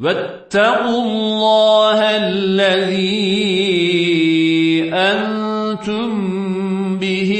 واتقوا الله الذي أنتم به